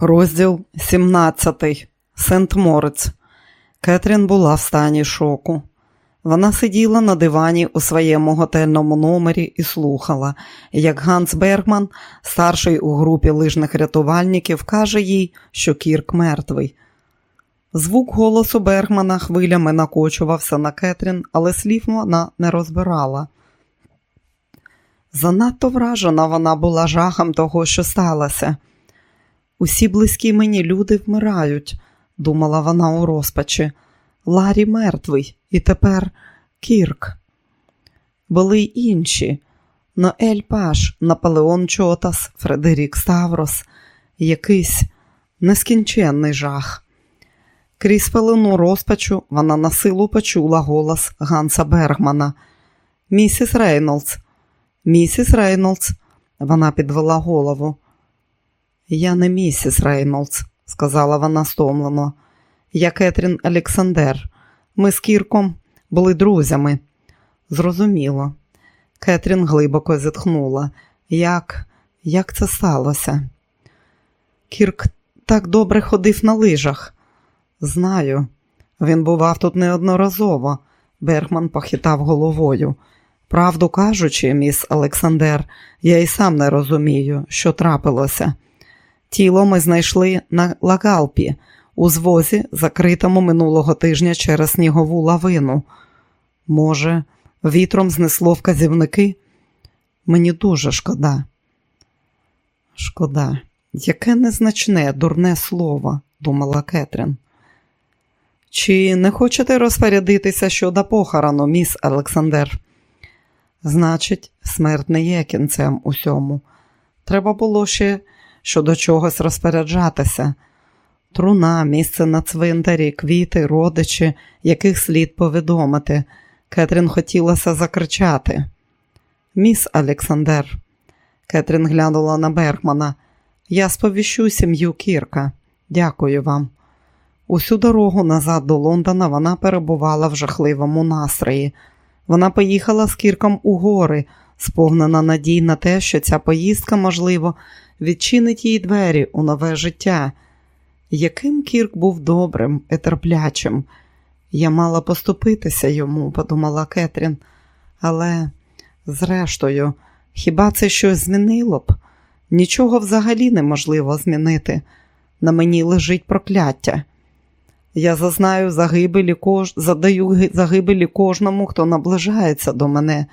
Розділ 17. Сент Морець. Кетрін була в стані шоку. Вона сиділа на дивані у своєму готельному номері і слухала, як Ганс Бергман, старший у групі лижних рятувальників, каже їй, що Кірк мертвий. Звук голосу Бергмана хвилями накочувався на Кетрін, але слів вона не розбирала. Занадто вражена вона була жахом того, що сталося. Усі близькі мені люди вмирають, думала вона у розпачі. Ларі мертвий, і тепер Кірк. Були й інші Ноель Паш, Наполеон Чотас, Фредерік Ставрос, якийсь нескінченний жах. Крізь пелену розпачу вона на силу почула голос Ганса Бергмана. Місіс Рейнолдс, місіс Рейнолдс, вона підвела голову. Я не місіс Рейнолдс, сказала вона стомлено. Я Кетрін Олександр. Ми з Кірком були друзями. Зрозуміло. Кетрін глибоко зітхнула. Як, Як це сталося? Кірк так добре ходив на лижах. Знаю, він бував тут неодноразово. Бергман похитав головою. Правду кажучи, міс Олександр, я й сам не розумію, що трапилося. Тіло ми знайшли на Лагалпі, у звозі, закритому минулого тижня через снігову лавину. Може, вітром знесло вказівники? Мені дуже шкода. Шкода, яке незначне, дурне слово, думала Кетрін. Чи не хочете розпорядитися щодо похорону, міс Олександр? Значить, смерть не є кінцем усьому. Треба було ще щодо чогось розпоряджатися. Труна, місце на цвинтарі, квіти, родичі, яких слід повідомити. Кетрін хотілося закричати. Міс Олександр. Кетрін глянула на Бергмана. Я сповіщу сім'ю Кірка. Дякую вам. Усю дорогу назад до Лондона вона перебувала в жахливому настрої. Вона поїхала з Кірком у гори, сповнена надій на те, що ця поїздка, можливо, відчинить їй двері у нове життя. Яким Кірк був добрим і терплячим. Я мала поступитися йому, подумала Кетрін, але, зрештою, хіба це щось змінило б? Нічого взагалі неможливо змінити. На мені лежить прокляття. Я зазнаю загибелі кож... задаю загибелі кожному, хто наближається до мене.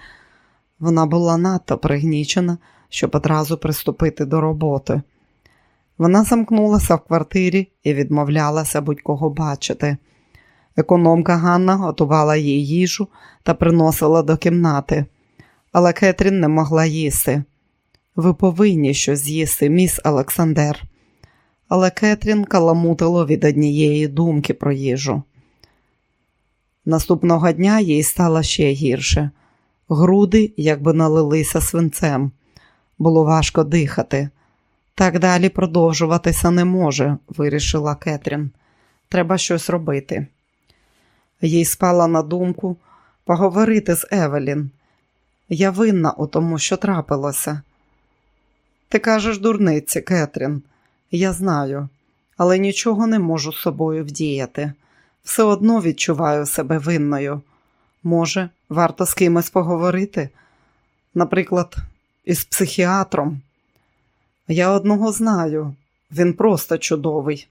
Вона була надто пригнічена, щоб одразу приступити до роботи. Вона замкнулася в квартирі і відмовлялася будь-кого бачити. Економка Ганна готувала їй їжу та приносила до кімнати, але Кетрін не могла їсти. Ви повинні щось з'їсти, міс Олександр. Але Кетрін каламутило від однієї думки про їжу. Наступного дня їй стало ще гірше. Груди якби налилися свинцем. Було важко дихати. Так далі продовжуватися не може, вирішила Кетрін. Треба щось робити. Їй спала на думку поговорити з Евелін. Я винна у тому, що трапилося. Ти кажеш, дурниці, Кетрін. Я знаю, але нічого не можу з собою вдіяти. Все одно відчуваю себе винною. Може, варто з кимось поговорити? Наприклад, із психіатром. Я одного знаю, він просто чудовий,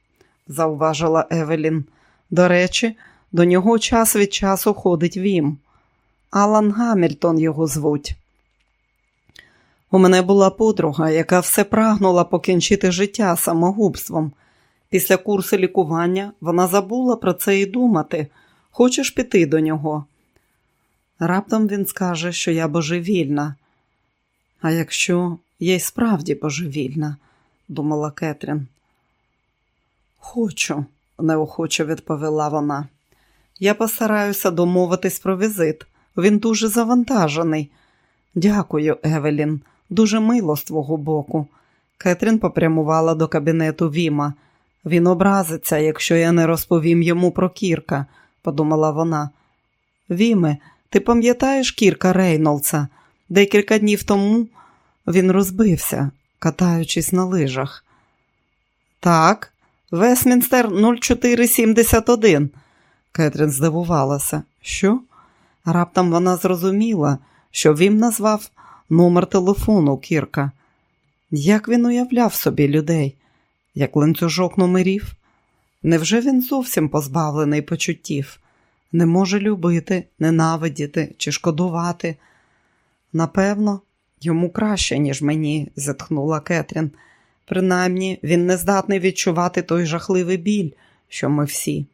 зауважила Евелін. До речі, до нього час від часу ходить Вім. Алан Гамільтон його звуть. У мене була подруга, яка все прагнула покінчити життя самогубством. Після курсу лікування вона забула про це і думати. Хочеш піти до нього? Раптом він скаже, що я божевільна. А якщо я й справді божевільна, думала Кетрін. Хочу, неохоче відповіла вона. Я постараюся домовитись про візит. Він дуже завантажений. Дякую, Евелін, дуже мило з твого боку. Кетрін попрямувала до кабінету Віма. Він образиться, якщо я не розповім йому про Кірка, подумала вона. Віме, ти пам'ятаєш Кірка Рейнолдса? Декілька днів тому він розбився, катаючись на лижах. Так, Весмінстер 0471. Кетрін здивувалася. Що? Раптом вона зрозуміла, що він назвав номер телефону Кірка. Як він уявляв собі людей, як ланцюжок номерів? Невже він зовсім позбавлений почуттів? Не може любити, ненавидіти чи шкодувати? Напевно, йому краще, ніж мені, зітхнула Кетрін. Принаймні, він не здатний відчувати той жахливий біль, що ми всі.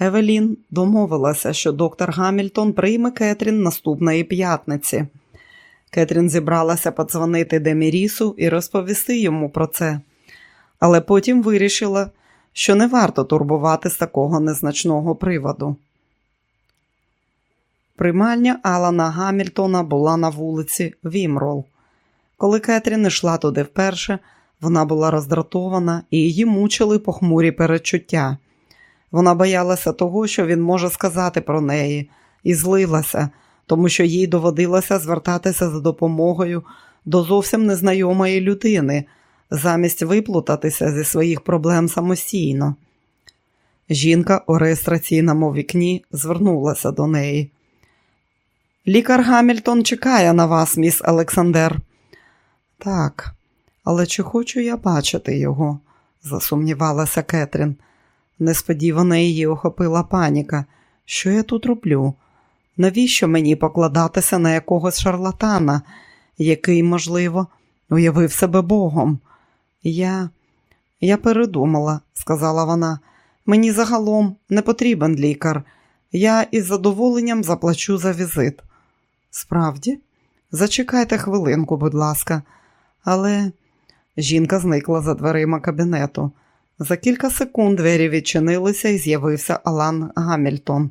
Евелін домовилася, що доктор Гамільтон прийме Кетрін наступної п'ятниці. Кетрін зібралася подзвонити Демірісу і розповісти йому про це, але потім вирішила, що не варто турбувати з такого незначного приводу. Приймальня Алана Гамільтона була на вулиці Вімрол. Коли Кетрін йшла туди вперше, вона була роздратована і її мучили похмурі перечуття. Вона боялася того, що він може сказати про неї, і злилася, тому що їй доводилося звертатися за допомогою до зовсім незнайомої людини, замість виплутатися зі своїх проблем самостійно. Жінка у реєстраційному вікні звернулася до неї. Лікар Гамільтон чекає на вас, міс Олександр. Так, але чи хочу я бачити його? засумнівалася Кетрін. Несподівано її охопила паніка. Що я тут роблю? Навіщо мені покладатися на якогось шарлатана, який, можливо, уявив себе Богом? Я Я передумала, сказала вона. Мені загалом не потрібен лікар. Я із задоволенням заплачу за візит. Справді, зачекайте хвилинку, будь ласка, але жінка зникла за дверима кабінету. За кілька секунд двері відчинилися і з'явився Алан Гамільтон.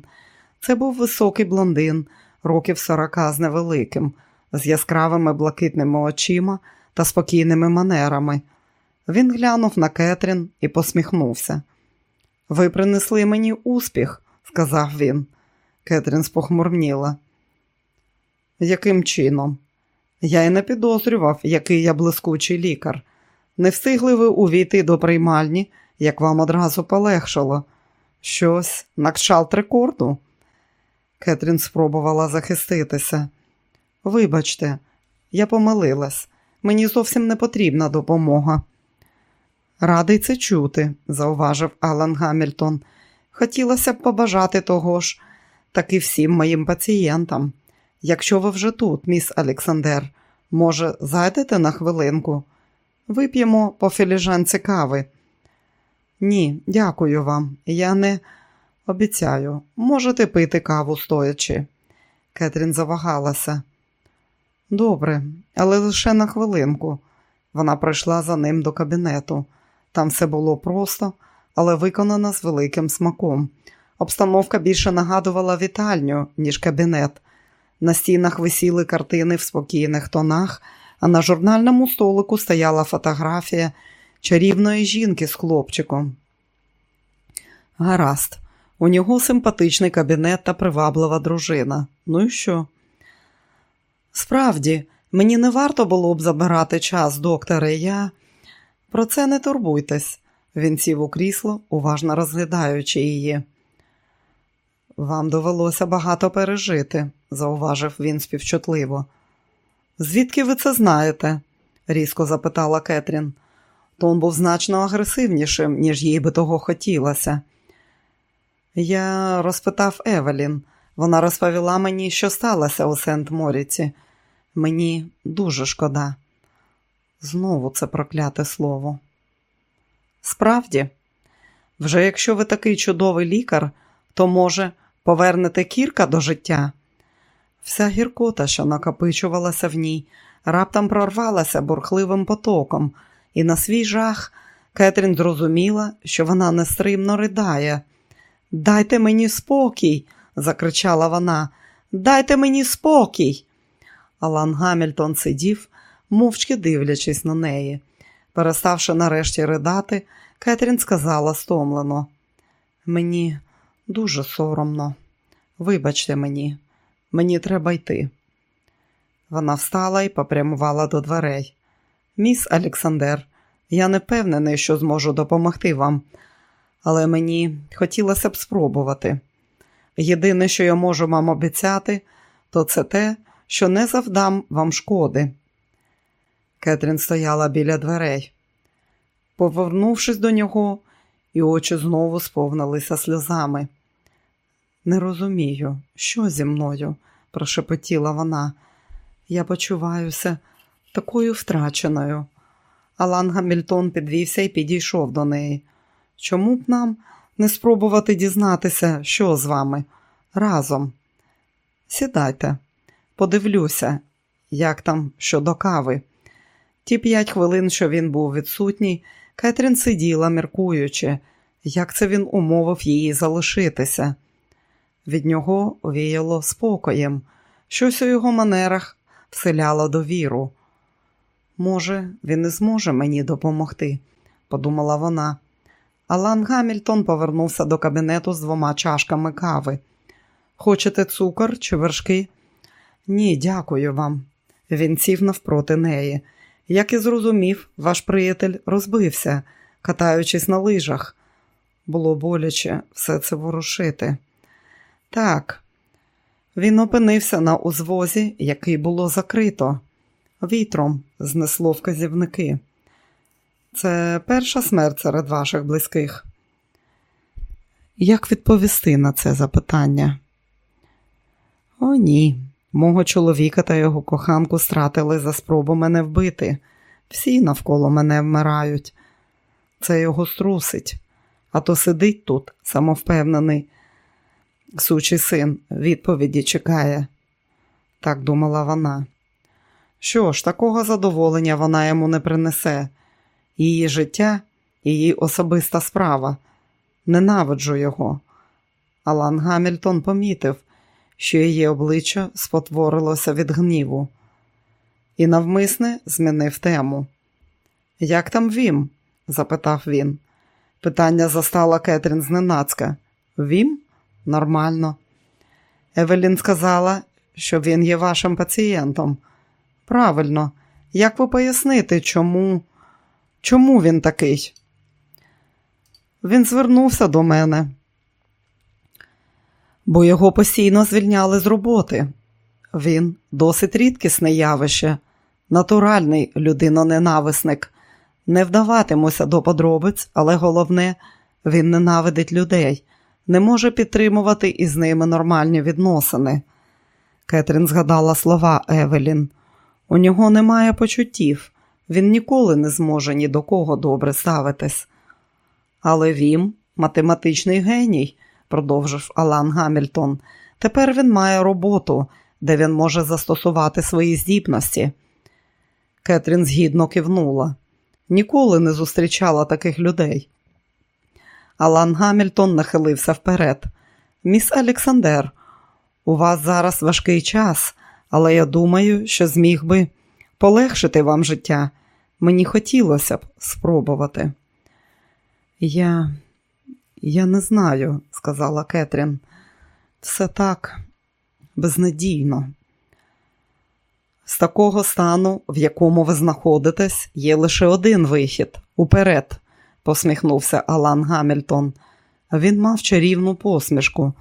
Це був високий блондин, років сорока з невеликим, з яскравими блакитними очима та спокійними манерами. Він глянув на Кетрін і посміхнувся. Ви принесли мені успіх, сказав він. Кетрін спохмурніла. Яким чином? Я й не підозрював, який я блискучий лікар. Не встигли ви увійти до приймальні, як вам одразу полегшало. Щось на кшалт рекорду. Кетрін спробувала захиститися. Вибачте, я помилилась. Мені зовсім не потрібна допомога. Радий це чути, зауважив Алан Гамільтон. Хотілося б побажати того ж, так і всім моїм пацієнтам. Якщо ви вже тут, міс Олександр, може, зайдете на хвилинку? Вип'ємо по філіжанці кави. Ні, дякую вам. Я не обіцяю, можете пити каву стоячи. Кетрін завагалася. Добре, але лише на хвилинку. Вона прийшла за ним до кабінету. Там все було просто, але виконано з великим смаком. Обстановка більше нагадувала вітальню, ніж кабінет. На стінах висіли картини в спокійних тонах, а на журнальному столику стояла фотографія чарівної жінки з хлопчиком. Гаразд, у нього симпатичний кабінет та приваблива дружина. Ну і що? Справді, мені не варто було б забирати час, докторе, я. Про це не турбуйтесь. Він сів у крісло, уважно розглядаючи її. Вам довелося багато пережити, зауважив він співчутливо. Звідки ви це знаєте? різко запитала Кетрін. Тон був значно агресивнішим, ніж їй би того хотілося. Я розпитав Евелін. Вона розповіла мені, що сталося у Сент Моріці. Мені дуже шкода. Знову це прокляте слово. Справді, вже якщо ви такий чудовий лікар, то, може, повернете кірка до життя? Вся гіркота, що накопичувалася в ній, раптом прорвалася бурхливим потоком, і на свій жах Кетрін зрозуміла, що вона нестримно ридає. Дайте мені спокій, закричала вона. Дайте мені спокій. Алан Гамільтон сидів, мовчки дивлячись на неї. Переставши нарешті ридати, Кетрін сказала стомлено. Мені дуже соромно. Вибачте мені, мені треба йти. Вона встала і попрямувала до дверей. Міс Олександр, Я не впевнений, що зможу допомогти вам, але мені хотілося б спробувати. Єдине, що я можу вам обіцяти, то це те, що не завдам вам шкоди. Кетрін стояла біля дверей. Повернувшись до нього, і очі знову сповнилися сльозами. Не розумію, що зі мною, прошепотіла вона. Я почуваюся такою втраченою. Алан Гамільтон підвівся і підійшов до неї. Чому б нам не спробувати дізнатися, що з вами? Разом. Сідайте, подивлюся, як там щодо кави. Ті п'ять хвилин, що він був відсутній, Кетрін сиділа, міркуючи, як це він умовив її залишитися. Від нього віяло спокоєм, щось у його манерах вселяло довіру. Може, він не зможе мені допомогти, подумала вона. Алан Гамільтон повернувся до кабінету з двома чашками кави. Хочете цукор чи вершки? Ні, дякую вам. Він сів навпроти неї. Як і зрозумів, ваш приятель розбився, катаючись на лижах. Було боляче все це ворушити. Так, він опинився на узвозі, який було закрито. Вітром знесло вказівники. Це перша смерть серед ваших близьких. Як відповісти на це запитання? О, ні. Мого чоловіка та його коханку стратили за спробу мене вбити. Всі навколо мене вмирають. Це його струсить, а то сидить тут, самовпевнений. Сучий син відповіді чекає, так думала вона. Що ж, такого задоволення вона йому не принесе. Її життя, її особиста справа. Ненавиджу його. Алан Гамільтон помітив, що її обличчя спотворилося від гніву, і навмисне змінив тему. Як там Вім? запитав він. Питання застала Кетрін зненацька. Вім? Нормально. Евелін сказала, що він є вашим пацієнтом. Правильно, як ви поясните, чому? Чому він такий? Він звернувся до мене, бо його постійно звільняли з роботи. Він досить рідкісне явище, натуральний людиноненависник. Не вдаватимуся до подробиць, але головне, він ненавидить людей, не може підтримувати із ними нормальні відносини. Кетрін згадала слова Евелін. У нього немає почуттів, він ніколи не зможе ні до кого добре ставитись. Але він математичний геній, продовжив Алан Гамільтон. Тепер він має роботу, де він може застосувати свої здібності. Кетрін згідно кивнула. Ніколи не зустрічала таких людей. Алан Гамільтон нахилився вперед. Міс Олександр, у вас зараз важкий час, але я думаю, що зміг би полегшити вам життя. Мені хотілося б спробувати. Я я не знаю, сказала Кетрін. Все так безнадійно. З такого стану, в якому ви знаходитесь, є лише один вихід уперед, посміхнувся Алан Гамільтон. Він мав чарівну посмішку.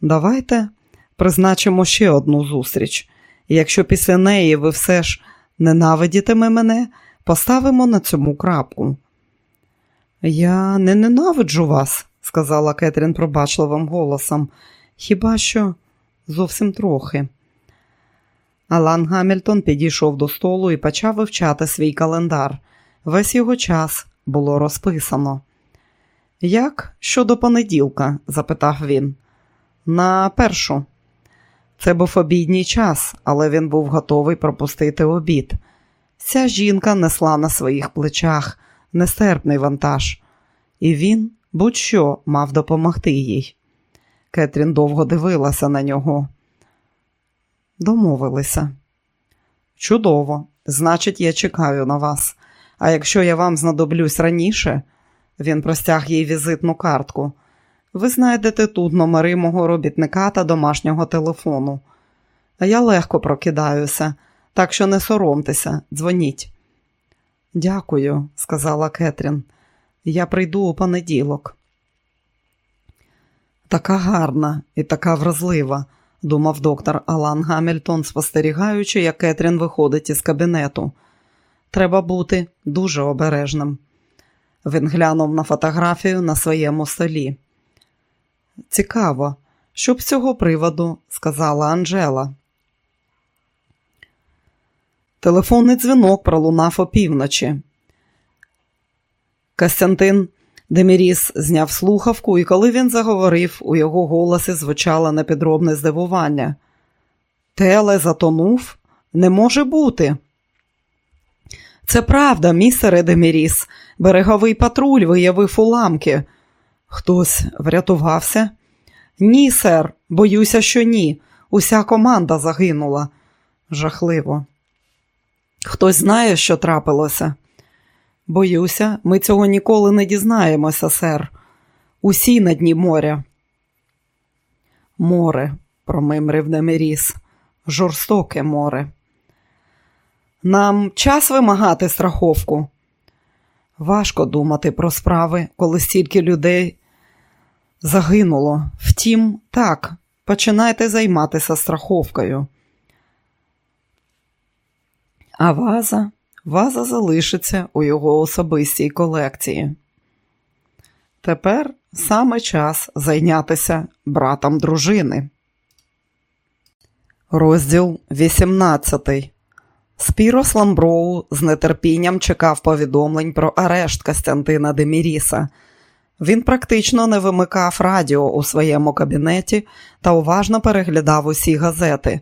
Давайте призначимо ще одну зустріч, якщо після неї ви все ж ненавидітиме мене, поставимо на цьому крапку. Я не ненавиджу вас, сказала Кетрін пробачливим голосом, хіба що зовсім трохи. Алан Гамільтон підійшов до столу і почав вивчати свій календар. Весь його час було розписано. Як щодо понеділка? запитав він. На першу. Це був обідній час, але він був готовий пропустити обід. Ця жінка несла на своїх плечах нестерпний вантаж, і він будь-що мав допомогти їй. Кетрін довго дивилася на нього. Домовилися. Чудово, значить, я чекаю на вас. А якщо я вам знадоблюсь раніше, він простяг їй візитну картку. Ви знайдете тут номери мого робітника та домашнього телефону. Я легко прокидаюся, так що не соромтеся, дзвоніть. Дякую, сказала Кетрін. Я прийду у понеділок. Така гарна і така вразлива, думав доктор Алан Гамільтон, спостерігаючи, як Кетрін виходить із кабінету. Треба бути дуже обережним. Він глянув на фотографію на своєму столі. Цікаво, що б цього приводу сказала Анжела. Телефонний дзвінок пролунав опівночі. Костянтин Деміріс зняв слухавку, і коли він заговорив, у його голосі звучало непідробне здивування. Теле затонув? Не може бути. Це правда, містере Деміріс. Береговий патруль виявив уламки. Хтось врятувався? Ні, сер, боюся, що ні. Уся команда загинула. Жахливо. Хтось знає, що трапилося? Боюся, ми цього ніколи не дізнаємося, сер. Усі на дні моря. Море, промимрив Немиріс, жорстоке море. Нам час вимагати страховку. Важко думати про справи, коли стільки людей загинуло. Втім, так, починайте займатися страховкою. А ваза, ваза залишиться у його особистій колекції. Тепер саме час зайнятися братом дружини. Розділ 18 Спірос Ламброу з нетерпінням чекав повідомлень про арешт Костянтина Деміріса. Він практично не вимикав радіо у своєму кабінеті та уважно переглядав усі газети.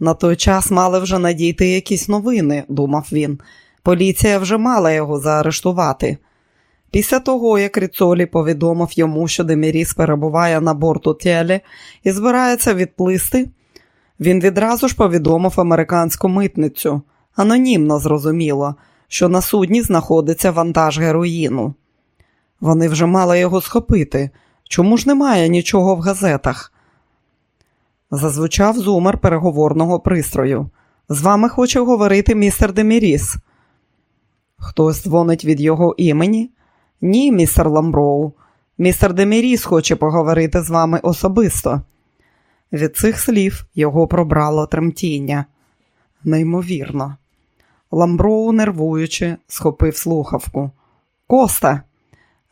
На той час мали вже надійти якісь новини, думав він. Поліція вже мала його заарештувати. Після того, як Ріцолі повідомив йому, що Деміріс перебуває на борту Телі і збирається відплисти, він відразу ж повідомив американську митницю. Анонімно зрозуміло, що на судні знаходиться вантаж героїну. Вони вже мали його схопити. Чому ж немає нічого в газетах? Зазвучав зумер переговорного пристрою. З вами хоче говорити містер Деміріс. Хтось дзвонить від його імені? Ні, містер Ламброу. Містер Деміріс хоче поговорити з вами особисто. Від цих слів його пробрало тремтіння. Неймовірно. Ламброу, нервуючи, схопив слухавку. Коста,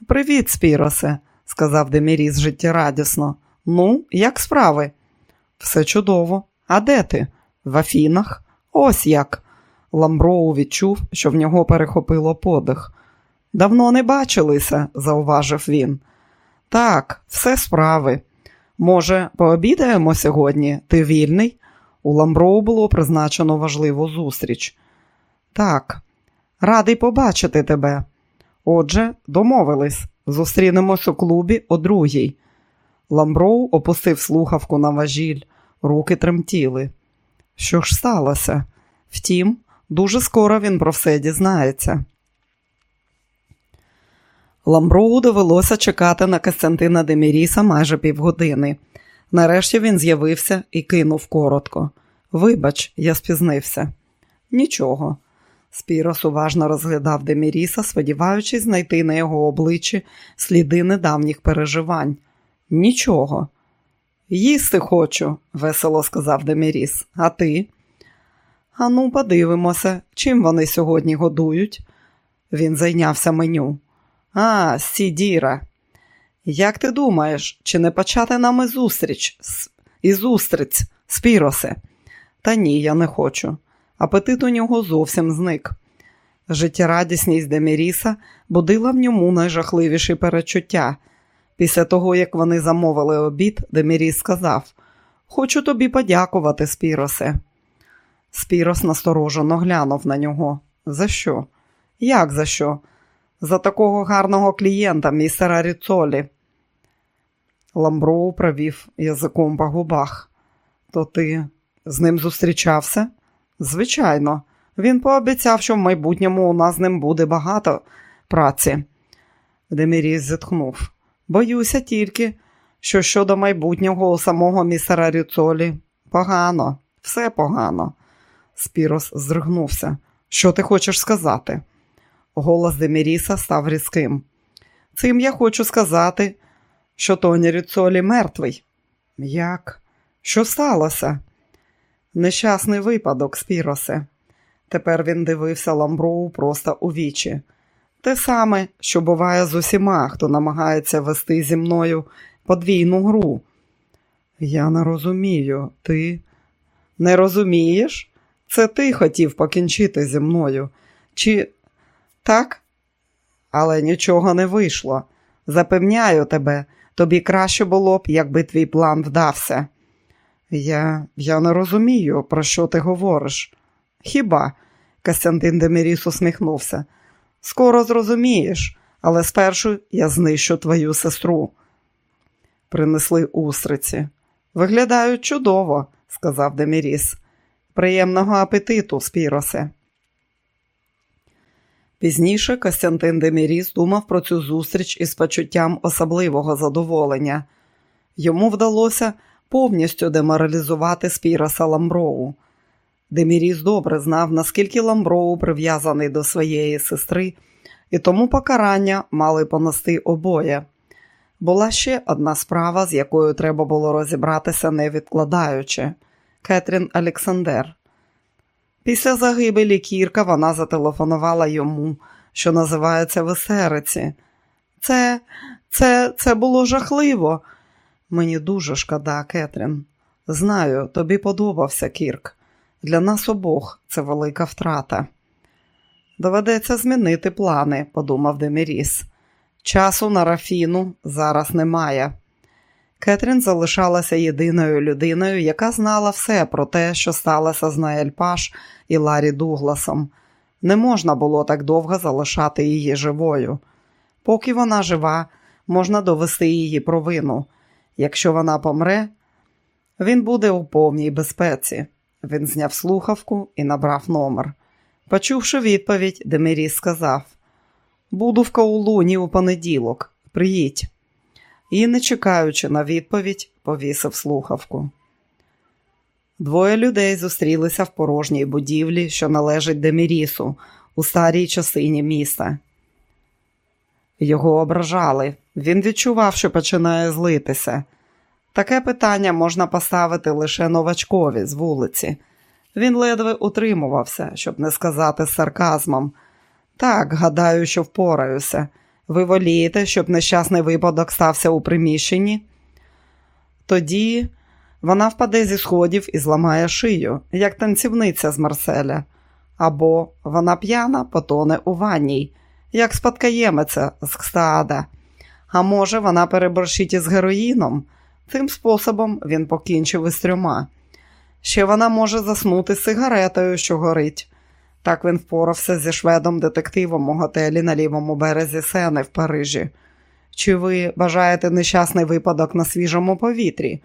привіт, Спіросе, сказав Деміріс життєрадісно. Ну, як справи? Все чудово. А де ти? В Афінах? Ось як. Ламброу відчув, що в нього перехопило подих. Давно не бачилися, зауважив він. Так, все справи. Може, пообідаємо сьогодні? Ти вільний? У Ламброу було призначено важливу зустріч. Так, радий побачити тебе. Отже, домовились. Зустрінемось у клубі о другій. Ламброу опустив слухавку на важіль, руки тремтіли. Що ж сталося? Втім, дуже скоро він про все дізнається. Ламброу довелося чекати на Костянтина Деміріса майже півгодини. Нарешті він з'явився і кинув коротко. Вибач, я спізнився. Нічого. Спірос уважно розглядав Деміріса, сподіваючись знайти на його обличчі сліди недавніх переживань. Нічого. Їсти хочу, весело сказав Деміріс. А ти? Ану, подивимося, чим вони сьогодні годують. Він зайнявся меню. А, Сідіра. Як ти думаєш, чи не почати нами зустріч і зустріч, Спіросе? Та ні, я не хочу. Апетит у нього зовсім зник. Життєрадісність Деміріса будила в ньому найжахливіші перечуття. Після того, як вони замовили обід, Деміріс сказав: Хочу тобі подякувати, Спіросе. Спірос насторожено глянув на нього. За що? Як за що? За такого гарного клієнта, містера Ріцолі. Ламброу провів язиком по губах. То ти з ним зустрічався? Звичайно, він пообіцяв, що в майбутньому у нас з ним буде багато праці. Деміріс зітхнув. Боюся тільки, що щодо майбутнього у самого містера Ріцолі погано, все погано. Спірос здригнувся. Що ти хочеш сказати? Голос Деміріса став різким. Цим я хочу сказати, що Тоні Ріцолі мертвий. Як? Що сталося? Нещасний випадок, Спіросе. Тепер він дивився Ламброу просто у вічі. Те саме, що буває з усіма, хто намагається вести зі мною подвійну гру. Я не розумію, ти не розумієш? Це ти хотів покінчити зі мною. Чи так? Але нічого не вийшло. Запевняю тебе, тобі краще було б, якби твій план вдався. Я я не розумію, про що ти говориш. Хіба? Костянтин Деміріс усміхнувся. Скоро зрозумієш, але спершу я знищу твою сестру. Принесли устриці. Виглядають чудово, сказав Деміріс. Приємного апетиту, Спіросе. Пізніше Костянтин Деміріс думав про цю зустріч із почуттям особливого задоволення. Йому вдалося повністю деморалізувати Спіроса Ламброу. Деміріс добре знав, наскільки Ламброу прив'язаний до своєї сестри, і тому покарання мали понести обоє. Була ще одна справа, з якою треба було розібратися, не відкладаючи Кетрін Олександр. Після загибелі Кірка вона зателефонувала йому, що називається в Есериці. Це, це, це було жахливо. Мені дуже шкода, Кетрін. Знаю, тобі подобався Кірк. Для нас обох це велика втрата. Доведеться змінити плани, подумав Деміріс. Часу на Рафіну зараз немає. Кетрін залишалася єдиною людиною, яка знала все про те, що сталося з Наель Паш і Ларі Дугласом. Не можна було так довго залишати її живою. Поки вона жива, можна довести її провину. Якщо вона помре, він буде у повній безпеці. Він зняв слухавку і набрав номер. Почувши відповідь, Демиріс сказав: Буду в Каулуні у понеділок. Приїдь. І, не чекаючи на відповідь, повісив слухавку. Двоє людей зустрілися в порожній будівлі, що належить Демірісу, у старій частині міста. Його ображали. Він відчував, що починає злитися. Таке питання можна поставити лише новачкові з вулиці. Він ледве утримувався, щоб не сказати з сарказмом. Так, гадаю, що впораюся. Ви волієте, щоб нещасний випадок стався у приміщенні? Тоді вона впаде зі сходів і зламає шию, як танцівниця з Марселя. Або вона п'яна потоне у ванній, як спадкоємиця з Кстаада. А може, вона переборщить із героїном. Тим способом він покінчив із трьома. Ще вона може заснути сигаретою, що горить. Так він впорався зі шведом-детективом у готелі на лівому березі Сени в Парижі. Чи ви бажаєте нещасний випадок на свіжому повітрі?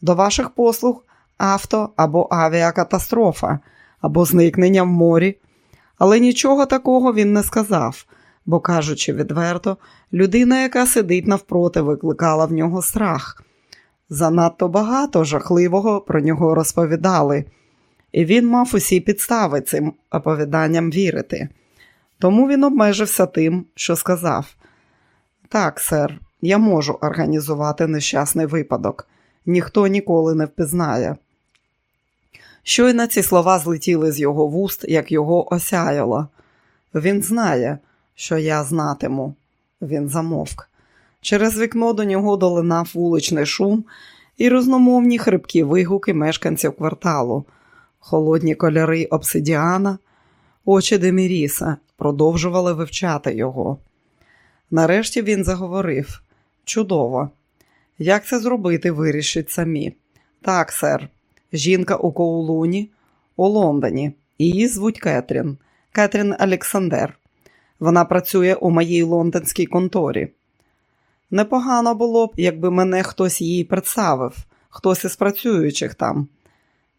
До ваших послуг авто або авіакатастрофа, або зникнення в морі. Але нічого такого він не сказав, бо, кажучи відверто, людина, яка сидить навпроти, викликала в нього страх. Занадто багато жахливого про нього розповідали, і він мав усі підстави цим оповіданням вірити. Тому він обмежився тим, що сказав: Так, сер, я можу організувати нещасний випадок, ніхто ніколи не впізнає. Щойно ці слова злетіли з його вуст, як його осяяло. Він знає, що я знатиму. Він замовк. Через вікно до нього долинав вуличний шум і розномовні хрипкі вигуки мешканців кварталу, холодні кольори обсидіана, очі Деміріса продовжували вивчати його. Нарешті він заговорив чудово. Як це зробити, вирішить самі. Так, сер, жінка у Коулуні, у Лондоні. Її звуть Кетрін, Кетрін Олександр. Вона працює у моїй лондонській конторі. Непогано було б, якби мене хтось їй представив, хтось із працюючих там.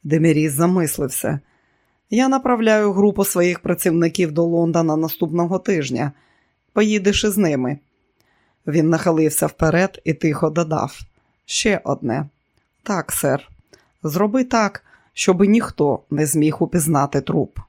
Деміріс замислився. Я направляю групу своїх працівників до Лондона наступного тижня. Поїдеш із ними. Він нахилився вперед і тихо додав. Ще одне. Так, сер, зроби так, щоби ніхто не зміг упізнати труп.